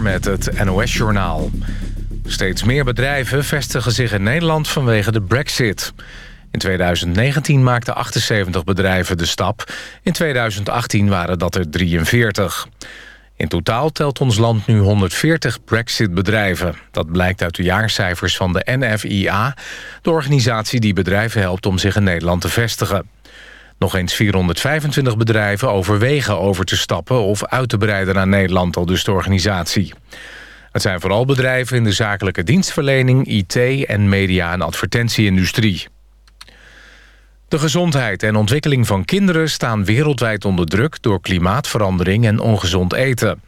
Met het NOS-journaal. Steeds meer bedrijven vestigen zich in Nederland vanwege de brexit. In 2019 maakten 78 bedrijven de stap. In 2018 waren dat er 43. In totaal telt ons land nu 140 brexit-bedrijven. Dat blijkt uit de jaarcijfers van de NFIA... de organisatie die bedrijven helpt om zich in Nederland te vestigen. Nog eens 425 bedrijven overwegen over te stappen... of uit te breiden naar Nederland, al dus de organisatie. Het zijn vooral bedrijven in de zakelijke dienstverlening... IT en media- en advertentieindustrie. De gezondheid en ontwikkeling van kinderen staan wereldwijd onder druk... door klimaatverandering en ongezond eten.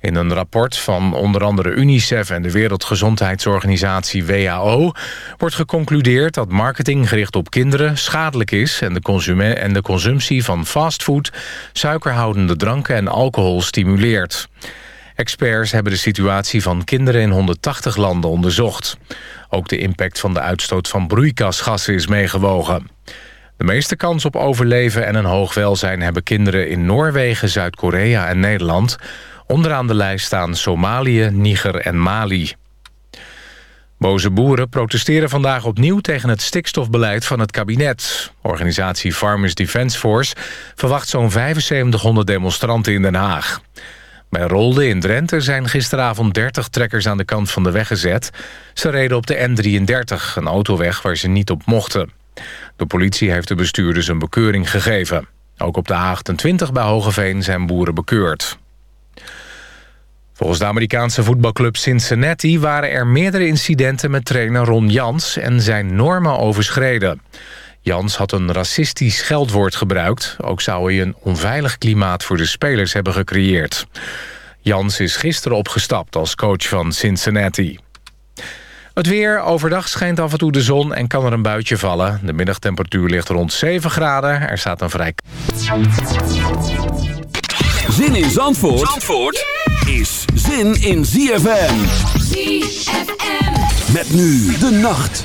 In een rapport van onder andere UNICEF en de Wereldgezondheidsorganisatie WHO... wordt geconcludeerd dat marketing gericht op kinderen schadelijk is... en de, en de consumptie van fastfood, suikerhoudende dranken en alcohol stimuleert. Experts hebben de situatie van kinderen in 180 landen onderzocht. Ook de impact van de uitstoot van broeikasgassen is meegewogen. De meeste kans op overleven en een hoog welzijn hebben kinderen in Noorwegen, Zuid-Korea en Nederland. Onderaan de lijst staan Somalië, Niger en Mali. Boze boeren protesteren vandaag opnieuw tegen het stikstofbeleid van het kabinet. Organisatie Farmers Defence Force verwacht zo'n 7500 demonstranten in Den Haag. Bij Rolde in Drenthe zijn gisteravond 30 trekkers aan de kant van de weg gezet. Ze reden op de N33, een autoweg waar ze niet op mochten. De politie heeft de bestuurders een bekeuring gegeven. Ook op de A28 bij Hogeveen zijn boeren bekeurd. Volgens de Amerikaanse voetbalclub Cincinnati... waren er meerdere incidenten met trainer Ron Jans... en zijn normen overschreden. Jans had een racistisch scheldwoord gebruikt. Ook zou hij een onveilig klimaat voor de spelers hebben gecreëerd. Jans is gisteren opgestapt als coach van Cincinnati. Het weer. Overdag schijnt af en toe de zon en kan er een buitje vallen. De middagtemperatuur ligt rond 7 graden. Er staat een vrij... Zin in Zandvoort, Zandvoort is zin in ZFM. ZFM. Met nu de nacht.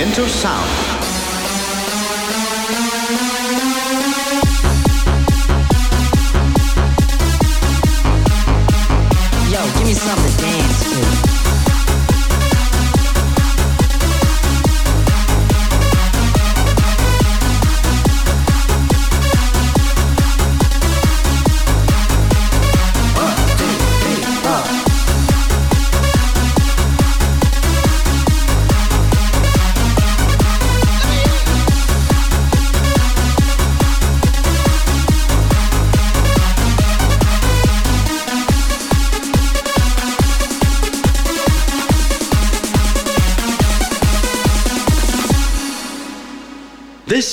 Into sound.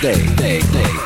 day, day, day.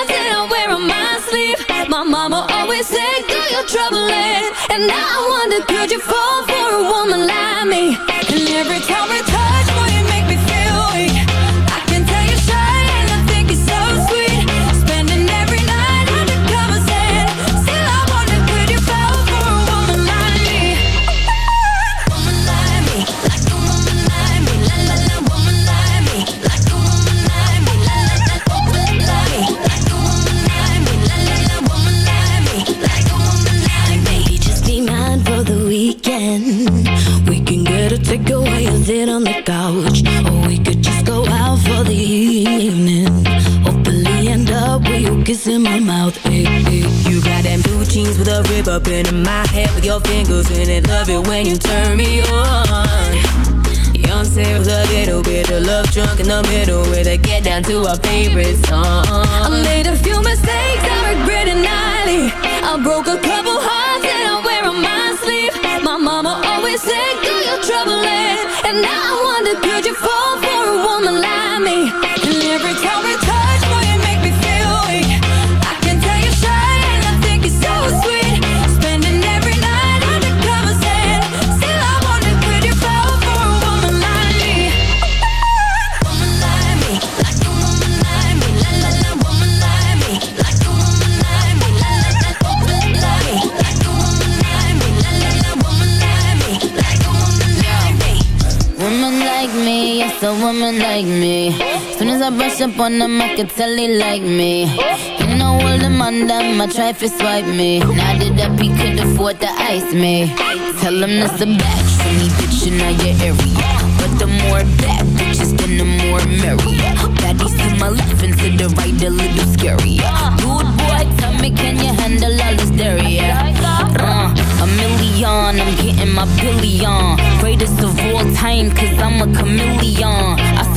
"Do troubling," and now I wonder, could you fall down Brush up on them, I can tell they like me. You know all the man them, I try to swipe me. Now that he could afford to ice me. Tell him that's a batch for me, bitch, in your area. But the more bad bitches, then the more merrier. Baddies to my left and to the right, a little scarier. Good boy, tell me, can you handle all this dairy? Uh, a million, I'm getting my billion. Greatest of all time, cause I'm a chameleon.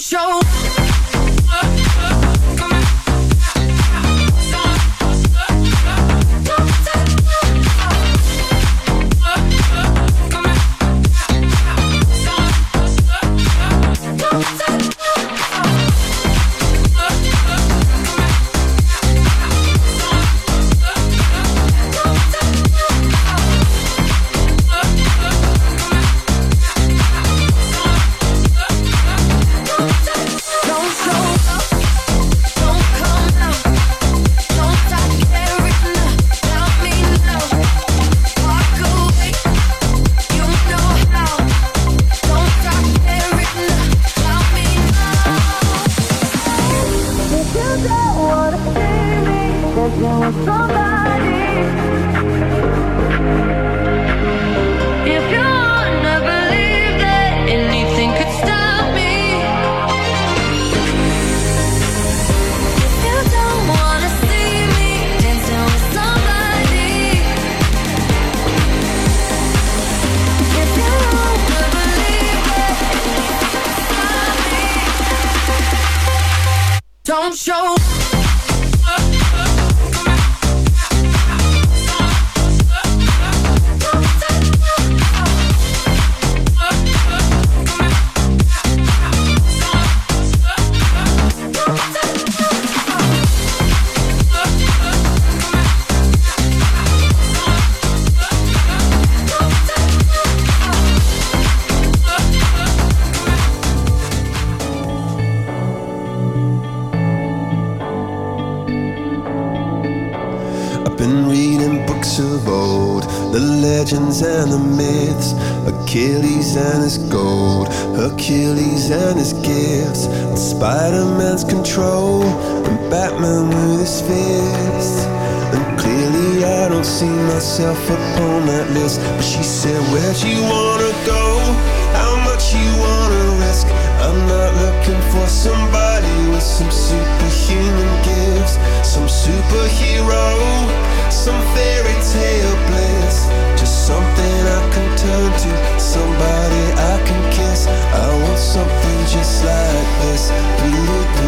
show Achilles and his gold, Hercules and his gifts, and Spider-Man's control, and Batman with his fists. And clearly I don't see myself upon that list. But she said, Where'd you wanna go? How much you wanna risk? I'm not looking for somebody with some superhuman gifts, some superhero, some fairy tale bliss. Just something I can turn to, somebody I can kiss. I want something just like this. Doo-doo-doo,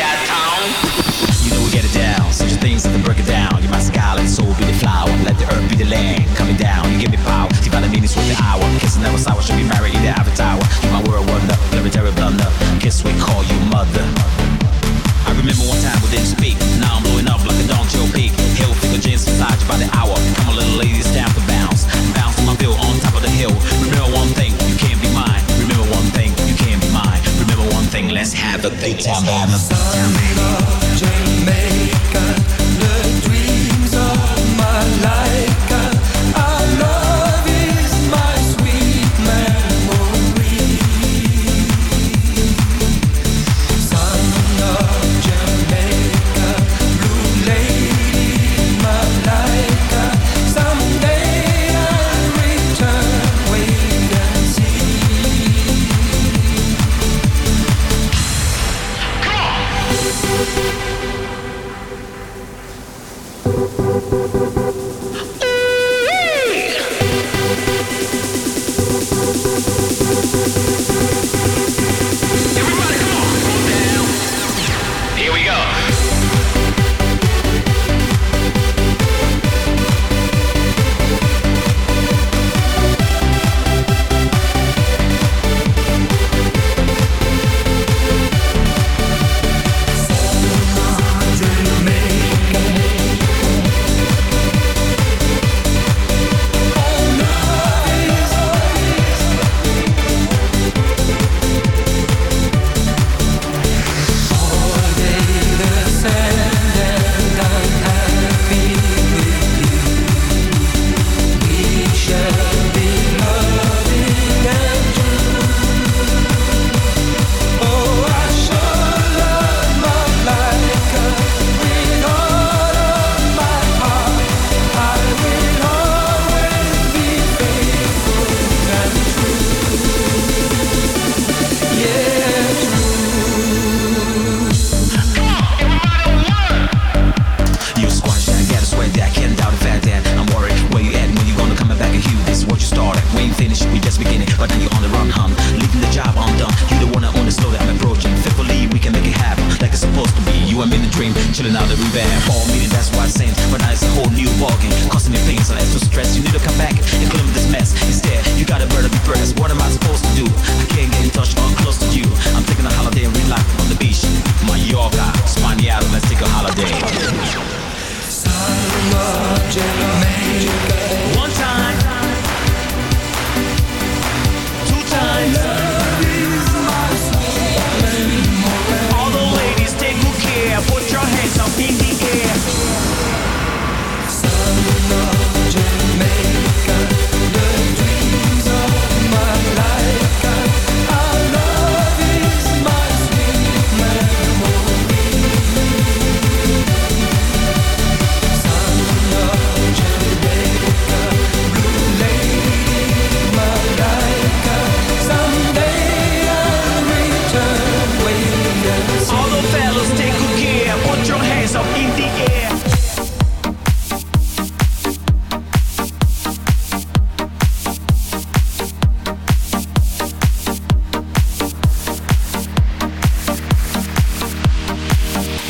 You know we get it down, such things if we break it down. You my sky, let soul be the flower, let the earth be the land. Coming down, you give me power, divine the meanings with the hour. Kissing never sour, should be married in the Avatar. tower. You my world wonder, terrible blunder. Kiss we call you mother. I remember one time we didn't speak. Now I'm blowing up like a Don Joe peak. Hill figure jeans massage by the hour. Come on, little ladies, down to bounce. Bounce on my bill on top of the hill. Let's have a big time.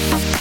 MUZIEK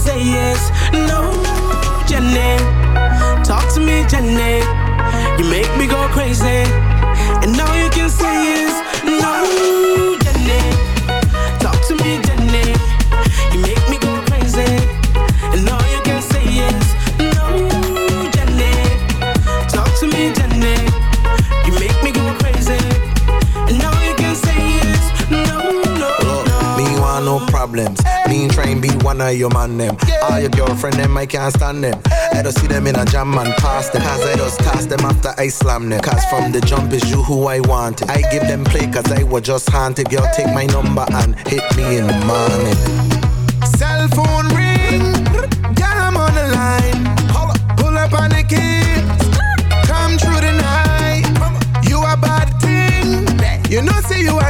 say yes. No, Jenny. Talk to me, Jenny. You make me go crazy. problems. Me try and be one of your man them. All your girlfriend them, I can't stand them. I don't see them in a jam and pass them. Cause I just toss them after I slam them. Cause from the jump is you who I want. I give them play cause I was just haunted. Girl, take my number and hit me in the morning. Cell phone ring, girl, I'm on the line. Pull up on the kids, come through the night. You a bad thing, you know, say you are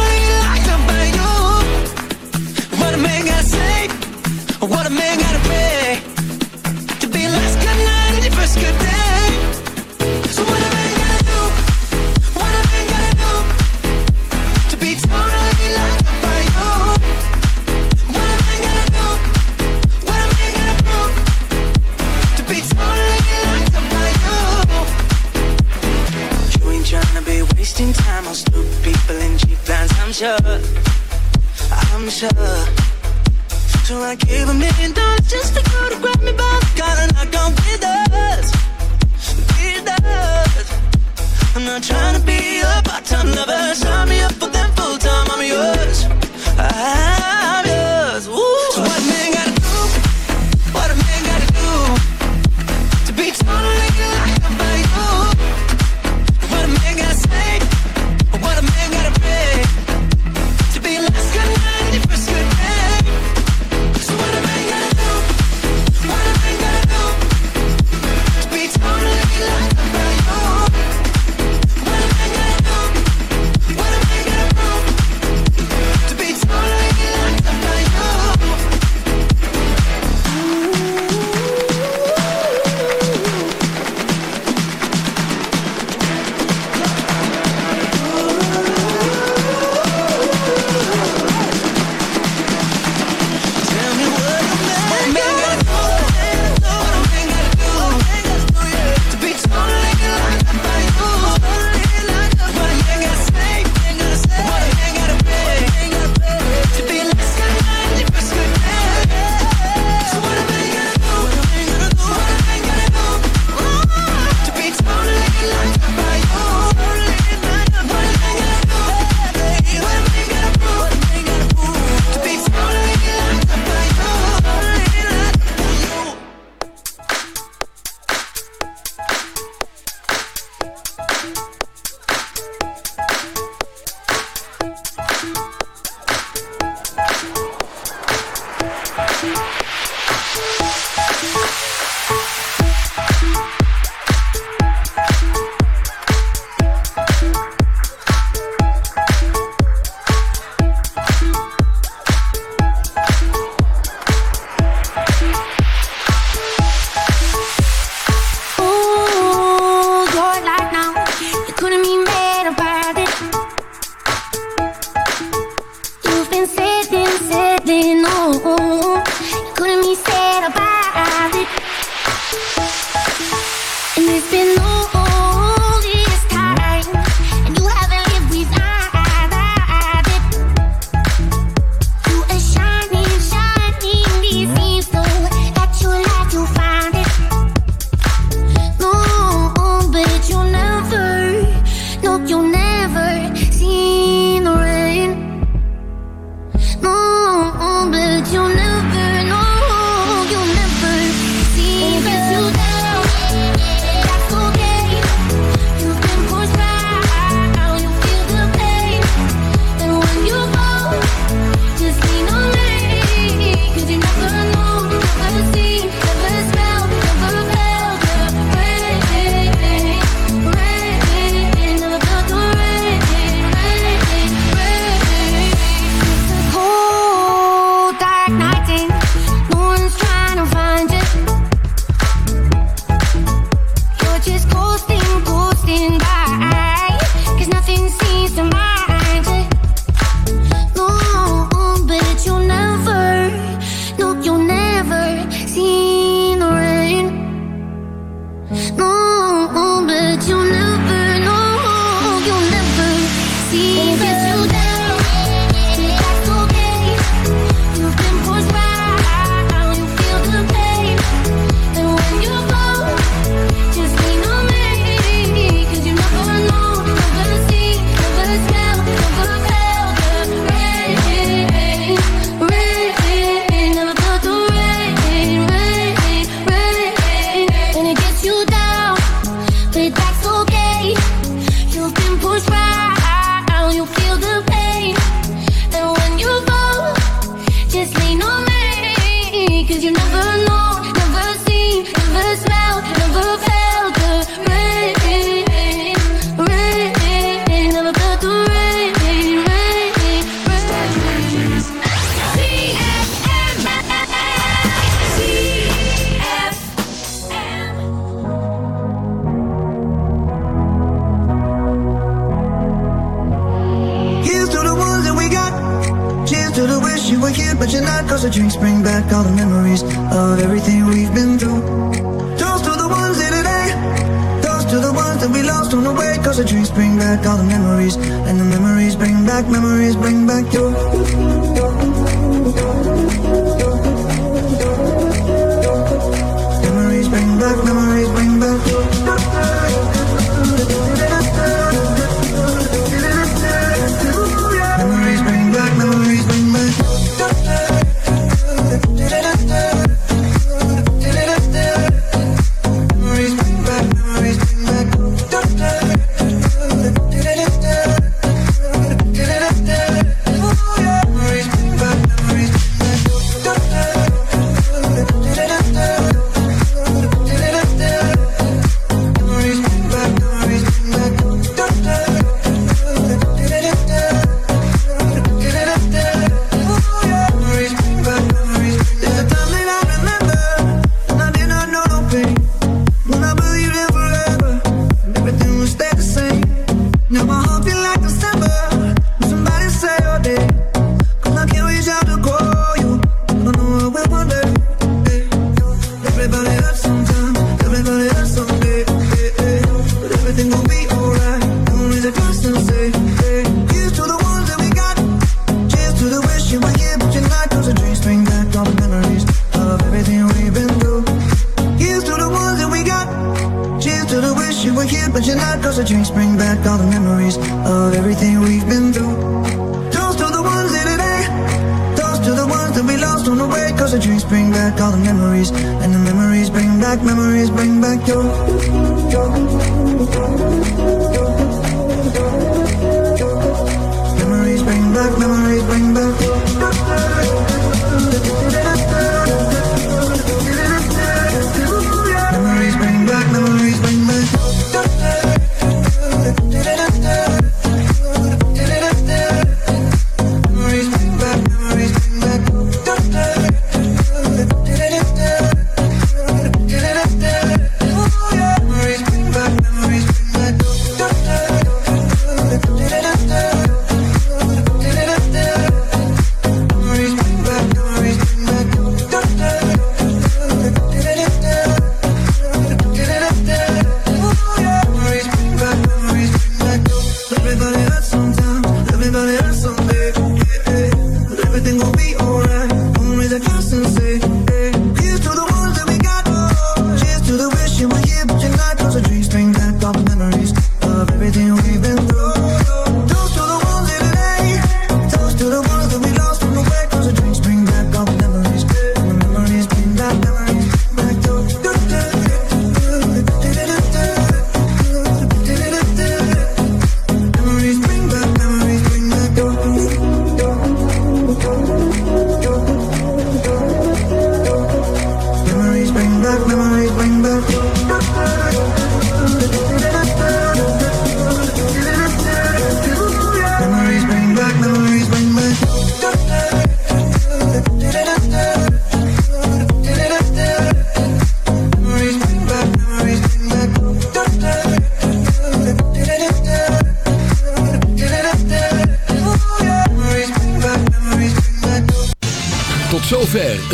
I gave